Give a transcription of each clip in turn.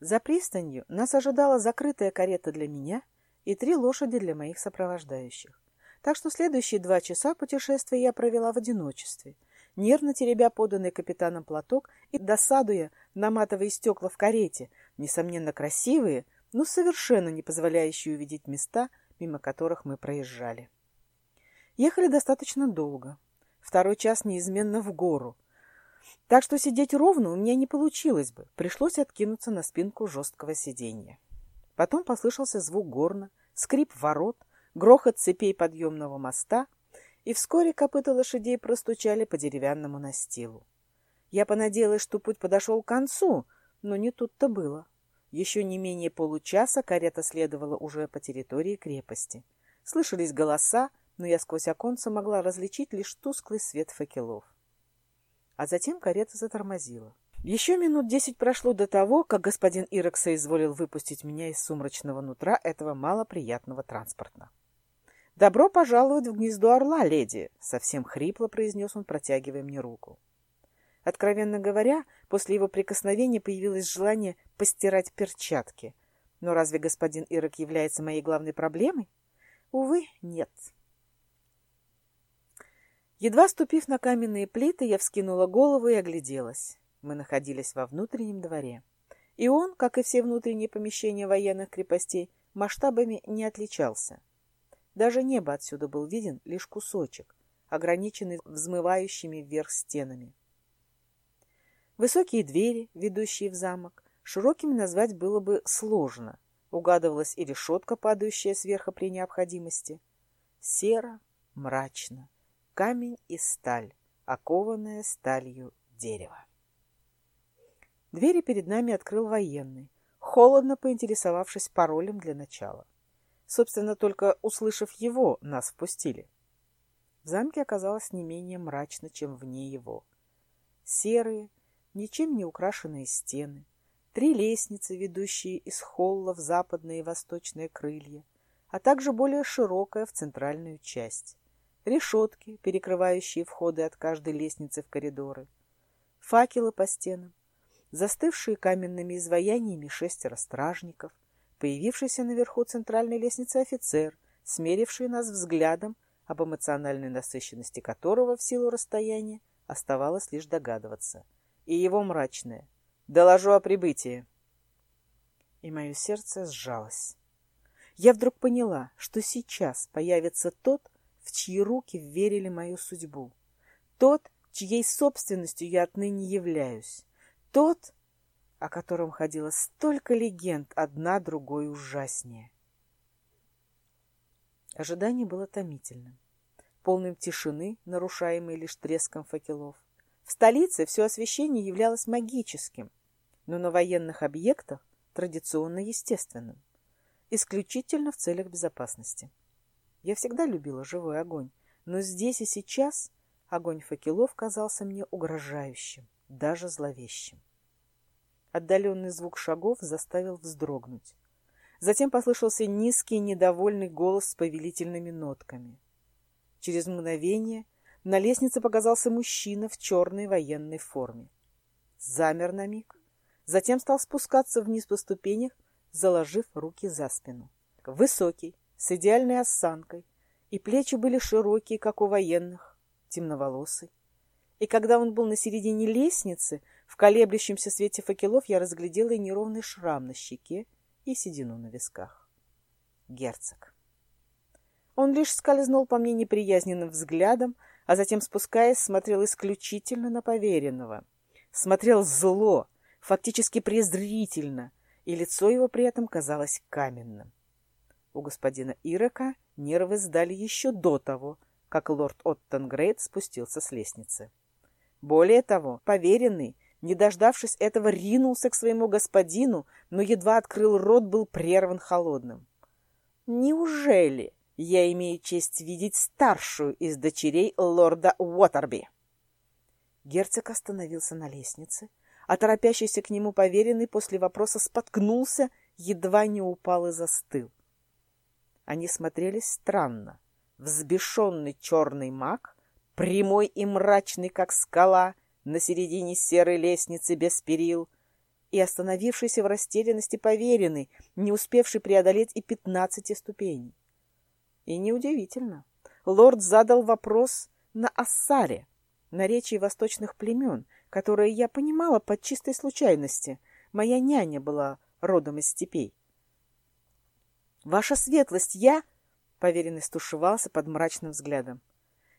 За пристанью нас ожидала закрытая карета для меня и три лошади для моих сопровождающих. Так что следующие два часа путешествия я провела в одиночестве, нервно теребя поданный капитаном платок и досадуя на матовые стекла в карете, несомненно красивые, но совершенно не позволяющие увидеть места, мимо которых мы проезжали. Ехали достаточно долго. Второй час неизменно в гору — так что сидеть ровно у меня не получилось бы. Пришлось откинуться на спинку жесткого сиденья. Потом послышался звук горна, скрип ворот, грохот цепей подъемного моста, и вскоре копыта лошадей простучали по деревянному настилу. Я понадеялась, что путь подошел к концу, но не тут-то было. Еще не менее получаса карета следовала уже по территории крепости. Слышались голоса, но я сквозь оконца могла различить лишь тусклый свет факелов а затем карета затормозила. Еще минут десять прошло до того, как господин Ирекса изволил выпустить меня из сумрачного нутра этого малоприятного транспорта. «Добро пожаловать в гнездо орла, леди!» — совсем хрипло произнес он, протягивая мне руку. Откровенно говоря, после его прикосновения появилось желание постирать перчатки. Но разве господин Ирок является моей главной проблемой? Увы, нет. Едва ступив на каменные плиты, я вскинула голову и огляделась. Мы находились во внутреннем дворе. И он, как и все внутренние помещения военных крепостей, масштабами не отличался. Даже небо отсюда был виден лишь кусочек, ограниченный взмывающими вверх стенами. Высокие двери, ведущие в замок, широкими назвать было бы сложно. Угадывалась и решетка, падающая сверху при необходимости. Серо, мрачно камень и сталь, окованная сталью дерево. Двери перед нами открыл военный, холодно поинтересовавшись паролем для начала. Собственно, только услышав его, нас впустили. В замке оказалось не менее мрачно, чем вне его. Серые, ничем не украшенные стены, три лестницы, ведущие из холла в западные и восточные крылья, а также более широкая в центральную часть решетки, перекрывающие входы от каждой лестницы в коридоры, факелы по стенам, застывшие каменными изваяниями шестеро стражников, появившийся наверху центральной лестницы офицер, смеривший нас взглядом, об эмоциональной насыщенности которого в силу расстояния оставалось лишь догадываться, и его мрачное «Доложу о прибытии». И мое сердце сжалось. Я вдруг поняла, что сейчас появится тот, в чьи руки верили мою судьбу. Тот, чьей собственностью я отныне являюсь. Тот, о котором ходило столько легенд, одна другой ужаснее. Ожидание было томительным, полным тишины, нарушаемой лишь треском факелов. В столице все освещение являлось магическим, но на военных объектах традиционно естественным, исключительно в целях безопасности. Я всегда любила живой огонь, но здесь и сейчас огонь факелов казался мне угрожающим, даже зловещим. Отдаленный звук шагов заставил вздрогнуть. Затем послышался низкий недовольный голос с повелительными нотками. Через мгновение на лестнице показался мужчина в черной военной форме. Замер на миг, затем стал спускаться вниз по ступенях, заложив руки за спину. Высокий, с идеальной осанкой, и плечи были широкие, как у военных, темноволосый. И когда он был на середине лестницы, в колеблющемся свете факелов я разглядела и неровный шрам на щеке, и седину на висках. Герцог. Он лишь скользнул по мне неприязненным взглядом, а затем, спускаясь, смотрел исключительно на поверенного. Смотрел зло, фактически презрительно, и лицо его при этом казалось каменным. У господина Ирека нервы сдали еще до того, как лорд Оттенгрейд спустился с лестницы. Более того, поверенный, не дождавшись этого, ринулся к своему господину, но едва открыл рот, был прерван холодным. «Неужели я имею честь видеть старшую из дочерей лорда Уотерби?» Герцог остановился на лестнице, а торопящийся к нему поверенный после вопроса споткнулся, едва не упал и застыл. Они смотрелись странно. Взбешенный черный маг, прямой и мрачный, как скала, на середине серой лестницы без перил, и остановившийся в растерянности поверенный, не успевший преодолеть и пятнадцати ступеней. И неудивительно. Лорд задал вопрос на Ассаре, наречии восточных племен, которые я понимала под чистой случайности. Моя няня была родом из степей. «Ваша светлость, я...» — поверенный стушевался под мрачным взглядом.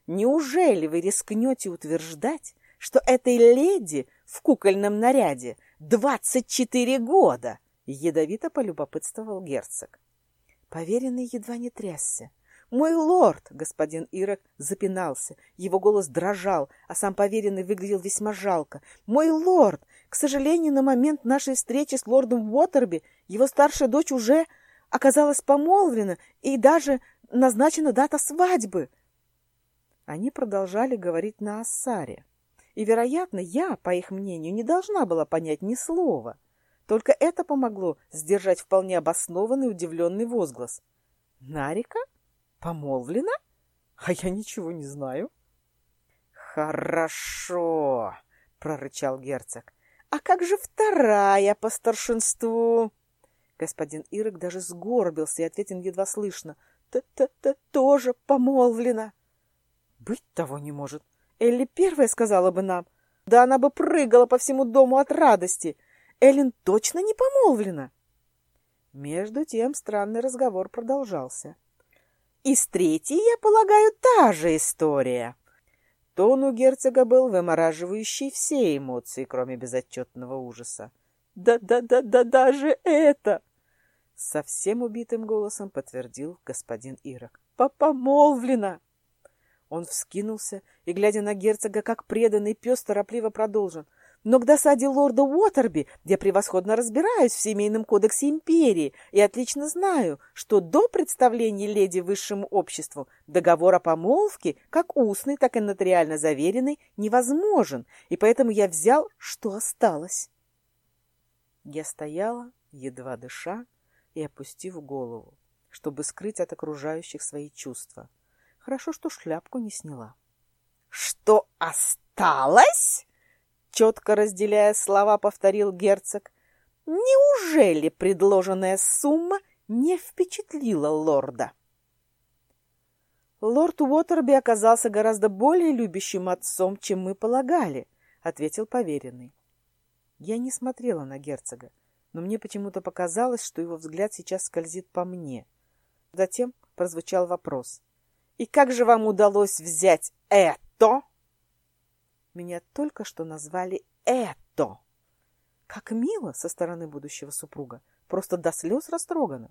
«Неужели вы рискнете утверждать, что этой леди в кукольном наряде двадцать четыре года?» — ядовито полюбопытствовал герцог. Поверенный едва не трясся. «Мой лорд!» — господин Ирок запинался. Его голос дрожал, а сам поверенный выглядел весьма жалко. «Мой лорд! К сожалению, на момент нашей встречи с лордом Уотерби его старшая дочь уже оказалась помолвлена и даже назначена дата свадьбы. Они продолжали говорить на Ассаре. И, вероятно, я, по их мнению, не должна была понять ни слова. Только это помогло сдержать вполне обоснованный удивленный возглас. «Нарика? Помолвлена? А я ничего не знаю». «Хорошо», — прорычал герцог. «А как же вторая по старшинству?» Господин Ирок даже сгорбился и ответил едва слышно. «Т-т-т тоже помолвлена!» «Быть того не может. Элли первая сказала бы нам. Да она бы прыгала по всему дому от радости. Эллен точно не помолвлена!» Между тем странный разговор продолжался. «И с третьей, я полагаю, та же история!» Тон у герцога был вымораживающий все эмоции, кроме безотчетного ужаса. «Да-да-да-да, даже это!» Совсем убитым голосом подтвердил господин Ирок. «Помолвлена!» Он вскинулся и, глядя на герцога, как преданный пес, торопливо продолжил. «Но к досаде лорда Уотерби я превосходно разбираюсь в семейном кодексе империи и отлично знаю, что до представления леди высшему обществу договор о помолвке, как устный, так и нотариально заверенный, невозможен, и поэтому я взял, что осталось». Я стояла, едва дыша, и опустив голову, чтобы скрыть от окружающих свои чувства. Хорошо, что шляпку не сняла. «Что осталось?» Четко разделяя слова, повторил герцог. «Неужели предложенная сумма не впечатлила лорда?» «Лорд Уотерби оказался гораздо более любящим отцом, чем мы полагали», — ответил поверенный. Я не смотрела на герцога но мне почему-то показалось, что его взгляд сейчас скользит по мне. Затем прозвучал вопрос. «И как же вам удалось взять это?» Меня только что назвали «это». Как мило со стороны будущего супруга, просто до слез растрогано.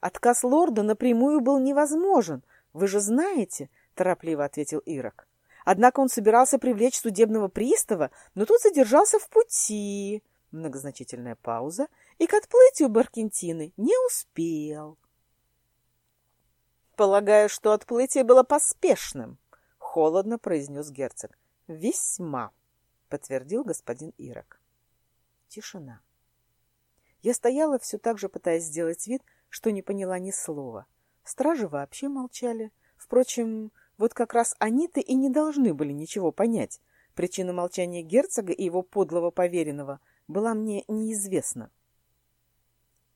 Отказ лорда напрямую был невозможен, вы же знаете, торопливо ответил Ирок. Однако он собирался привлечь судебного пристава, но тут задержался в пути. Многозначительная пауза, и к отплытию Баркентины не успел. «Полагаю, что отплытие было поспешным», — холодно произнес герцог. «Весьма», — подтвердил господин Ирок. Тишина. Я стояла все так же, пытаясь сделать вид, что не поняла ни слова. Стражи вообще молчали. Впрочем, вот как раз они-то и не должны были ничего понять. Причину молчания герцога и его подлого поверенного была мне неизвестна.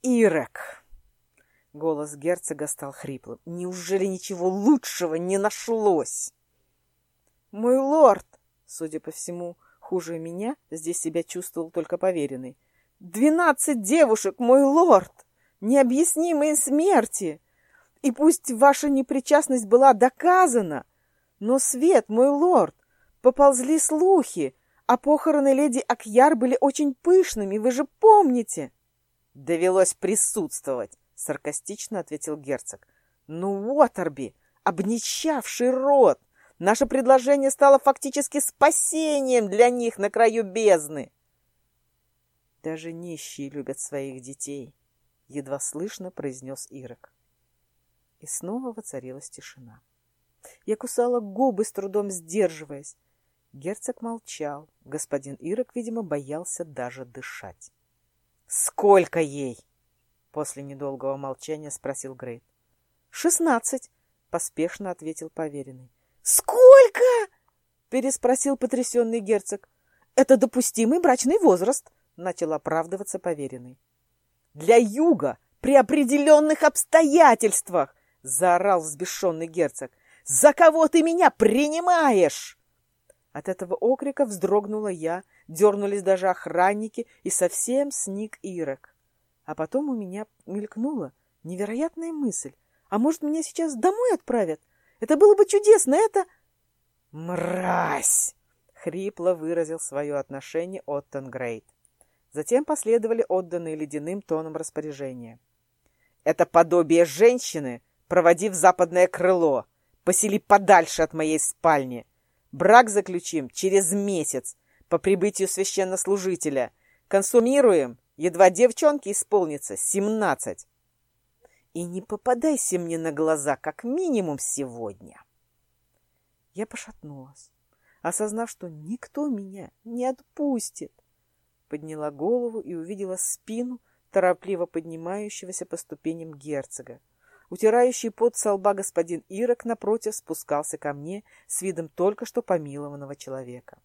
«Ирек!» — голос герцога стал хриплым. «Неужели ничего лучшего не нашлось?» «Мой лорд!» — судя по всему, хуже меня здесь себя чувствовал только поверенный. «Двенадцать девушек, мой лорд! Необъяснимые смерти! И пусть ваша непричастность была доказана, но, Свет, мой лорд, поползли слухи, а похороны леди Акьяр были очень пышными, вы же помните. Довелось присутствовать, саркастично ответил герцог. Ну, Уотерби, обнищавший род. Наше предложение стало фактически спасением для них на краю бездны. Даже нищие любят своих детей, едва слышно произнес Ирок. И снова воцарилась тишина. Я кусала губы, с трудом сдерживаясь. Герцог молчал. Господин Ирок, видимо, боялся даже дышать. «Сколько ей?» После недолгого молчания спросил Грейт. «Шестнадцать», — поспешно ответил поверенный. «Сколько?» — переспросил потрясенный герцог. «Это допустимый брачный возраст», —— начал оправдываться поверенный. «Для юга при определенных обстоятельствах!» — заорал взбешенный герцог. «За кого ты меня принимаешь?» От этого окрика вздрогнула я, дернулись даже охранники, и совсем сник Ирок. А потом у меня мелькнула невероятная мысль. А может, меня сейчас домой отправят? Это было бы чудесно, это... «Мразь!» — хрипло выразил свое отношение Оттон Грейт. Затем последовали отданные ледяным тоном распоряжения. «Это подобие женщины, проводи в западное крыло, посели подальше от моей спальни. Брак заключим через месяц по прибытию священнослужителя. Консумируем, едва девчонке исполнится семнадцать. И не попадайся мне на глаза как минимум сегодня». Я пошатнулась, осознав, что никто меня не отпустит. Подняла голову и увидела спину торопливо поднимающегося по ступеням герцога. Утирающий пот со лба господин Ирок напротив спускался ко мне с видом только что помилованного человека.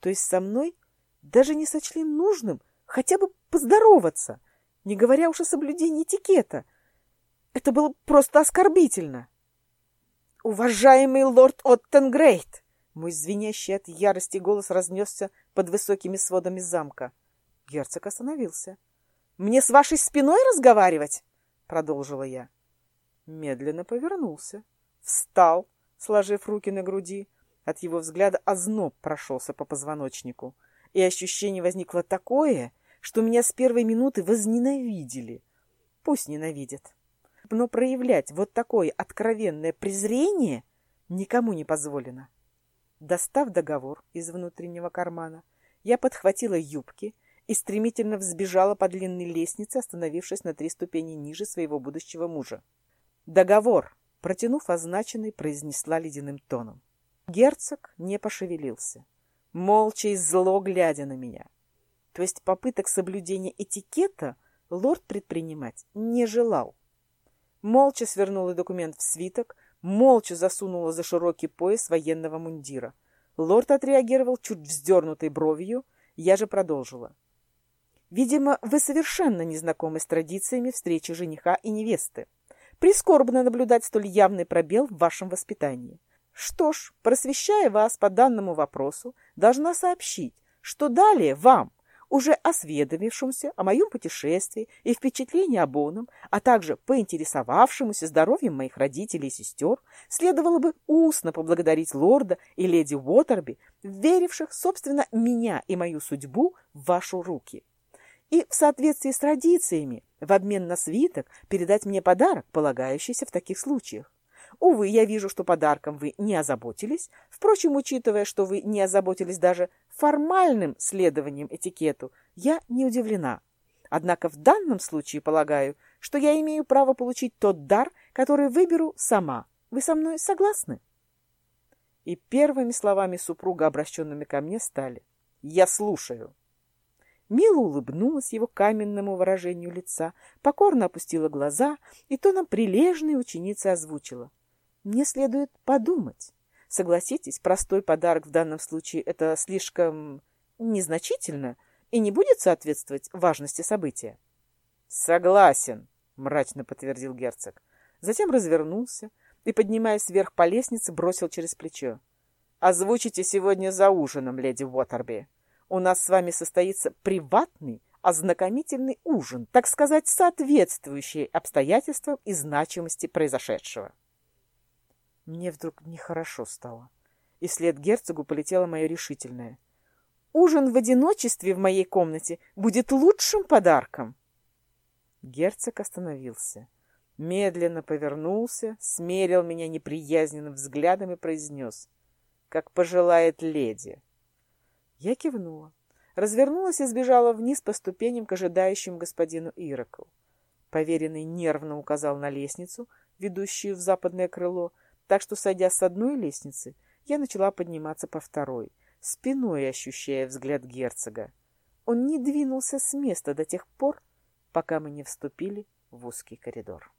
То есть со мной даже не сочли нужным хотя бы поздороваться, не говоря уж о соблюдении этикета. Это было просто оскорбительно. «Уважаемый лорд Оттенгрейт!» Мой звенящий от ярости голос разнесся под высокими сводами замка. Герцог остановился. «Мне с вашей спиной разговаривать?» — продолжила я. Медленно повернулся. Встал, сложив руки на груди. От его взгляда озноб прошелся по позвоночнику. И ощущение возникло такое, что меня с первой минуты возненавидели. Пусть ненавидят но проявлять вот такое откровенное презрение никому не позволено. Достав договор из внутреннего кармана, я подхватила юбки и стремительно взбежала по длинной лестнице, остановившись на три ступени ниже своего будущего мужа. «Договор!» — протянув означенный, произнесла ледяным тоном. Герцог не пошевелился, молча и зло глядя на меня. То есть попыток соблюдения этикета лорд предпринимать не желал молча свернула документ в свиток, молча засунула за широкий пояс военного мундира. Лорд отреагировал чуть вздернутой бровью, я же продолжила. «Видимо, вы совершенно не знакомы с традициями встречи жениха и невесты. Прискорбно наблюдать столь явный пробел в вашем воспитании. Что ж, просвещая вас по данному вопросу, должна сообщить, что далее вам, уже осведомившемуся о моем путешествии и впечатлении об оном, а также поинтересовавшемуся здоровьем моих родителей и сестер, следовало бы устно поблагодарить лорда и леди Уотерби, веривших, собственно, меня и мою судьбу в ваши руки. И в соответствии с традициями, в обмен на свиток, передать мне подарок, полагающийся в таких случаях. Увы, я вижу, что подарком вы не озаботились. Впрочем, учитывая, что вы не озаботились даже формальным следованием этикету, я не удивлена. Однако в данном случае полагаю, что я имею право получить тот дар, который выберу сама. Вы со мной согласны? И первыми словами супруга, обращенными ко мне, стали «Я слушаю». Мила улыбнулась его каменному выражению лица, покорно опустила глаза и тоном прилежной ученицы озвучила — мне следует подумать. Согласитесь, простой подарок в данном случае это слишком незначительно и не будет соответствовать важности события. Согласен, мрачно подтвердил герцог. Затем развернулся и, поднимаясь вверх по лестнице, бросил через плечо. Озвучите сегодня за ужином, леди Уотерби. У нас с вами состоится приватный, ознакомительный ужин, так сказать, соответствующий обстоятельствам и значимости произошедшего. Мне вдруг нехорошо стало. И вслед герцогу полетела моя решительная. «Ужин в одиночестве в моей комнате будет лучшим подарком!» Герцог остановился. Медленно повернулся, смерил меня неприязненным взглядом и произнес. «Как пожелает леди!» Я кивнула, развернулась и сбежала вниз по ступеням к ожидающему господину Ироку. Поверенный нервно указал на лестницу, ведущую в западное крыло, так что, сойдя с одной лестницы, я начала подниматься по второй, спиной ощущая взгляд герцога. Он не двинулся с места до тех пор, пока мы не вступили в узкий коридор.